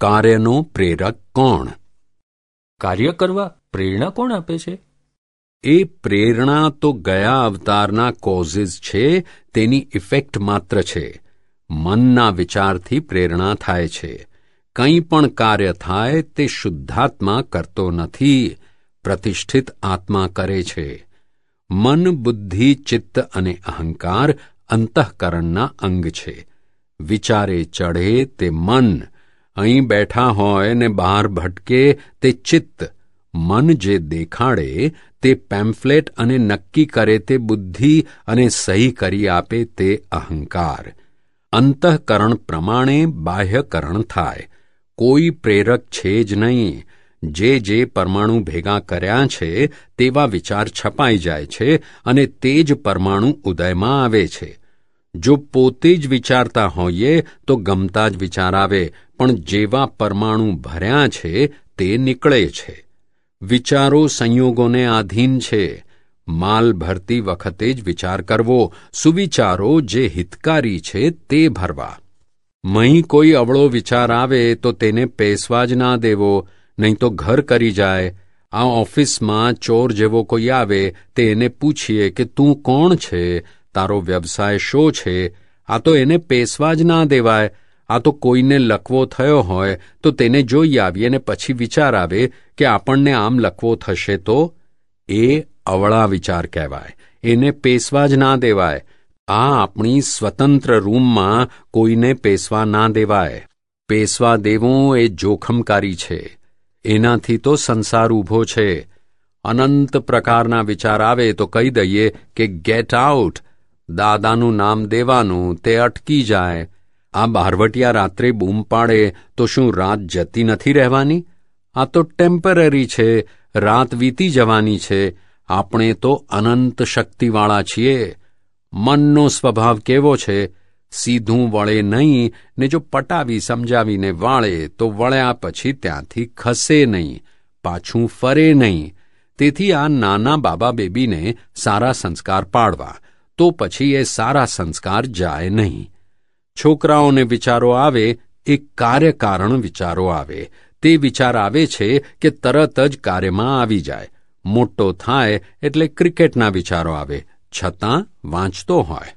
કાર્યનો પ્રેરક કોણ? કાર્ય કરવા પ્રેરણા કોણ આપે છે? એ પ્રેરણા તો ગયા અવતારના કોઝિસ છે તેની ઇફેક્ટ માત્ર છે. મનના વિચારથી પ્રેરણા થાય છે. કંઈ પણ કાર્ય થાય તે શુદ્ધાત્મા કરતો નથી પ્રતિષ્ઠિત આત્મા કરે છે. મન બુદ્ધિ ચિત્ત અને અહંકાર અંતઃકરણના અંગ છે. વિચારે ચઢે તે મન અહીં બેઠા હોય ને બહાર ભટકે તે ચિત્ત, મન જે દેખાડે તે પેમ્ફલેટ અને નક્કી કરે તે બુદ્ધિ અને સહી કરી આપે તે અહંકાર. અંતઃકરણ પ્રમાણે બાહ્યકરણ થાય. કોઈ પ્રેરક છે જ નહીં. જે જે પરમાણુ ભેગા કર્યા છે તેવા વિચાર છપાઈ જાય છે અને તે જ પરમાણુ ઉદયમાં આવે છે. જો પોતે જ વિચારતા હોઈએ, તો ગમતા જ વિચાર આવે. પણ જેવા પરમાણુ ભર્યા છે, તે નીકળે છે. વિચારો સંયોગોને આધીન છે. માલ ભરતી વખતે જ વિચાર કરવો. સુવિચારો જે હિતકારી છે, તે ભરવા. મહી કોઈ અવળો વિચાર આવે, તો તેને પેસવા જ ના દેવો. નહીં તો ઘર કરી જાય. આ ઓફિસમાં ચોર જેવો કોઈ આવે, તે એને પૂછીએ કે તું કોણ છે? તારો વ્યવસાય શો છે? આ તો એને પેસવા જ ના દેવાય. આ તો કોઈને લકવો થયો હોય, તો તેને જોઈ આવીએ ને પછી વિચાર આવે કે આપણને આમ લકવો થશે તો? એ અવળા વિચાર કહેવાય. એને પેસવા જ ના દેવાય. આ આપણી સ્વતંત્ર રૂમમાં કોઈને પેસવા ના દેવાય. પેસવા દેવું એ જોખમકારી છે. એનાથી તો સંસાર ઊભો છે. અનંત પ્રકારના વિચાર આવે તો કહી દઈએ કે ગેટ આઉટ દાદાનું નામ દેવાનું તે અટકી જાય. આ બારવટિયા રાત્રે બૂમ પાડે તો શું રાત જતી નથી રહેવાની? આ તો ટેમ્પરરી છે, રાત વીતી જવાની છે. આપણે તો અનંત શક્તિવાળા છીએ. મનનો સ્વભાવ કેવો છે? સીધું વળે નહીં, ને જો પટાવી સમજાવીને વાળે, તો વળ્યા પછી ત્યાંથી ખસે નહીં, પાછું ફરે નહીં. તેથી આ નાના બાબા બેબીને સારા સંસ્કાર પાડવા. તો પછી એ સારા સંસ્કાર જાય નહીં. છોકરાઓને વિચારો આવે એ કાર્યકારણ વિચારો આવે. તે વિચાર આવે છે કે તરત જ કાર્યમાં આવી જાય. મોટો થાય એટલે ક્રિકેટના વિચારો આવે. છતાં વાંચતો હોય.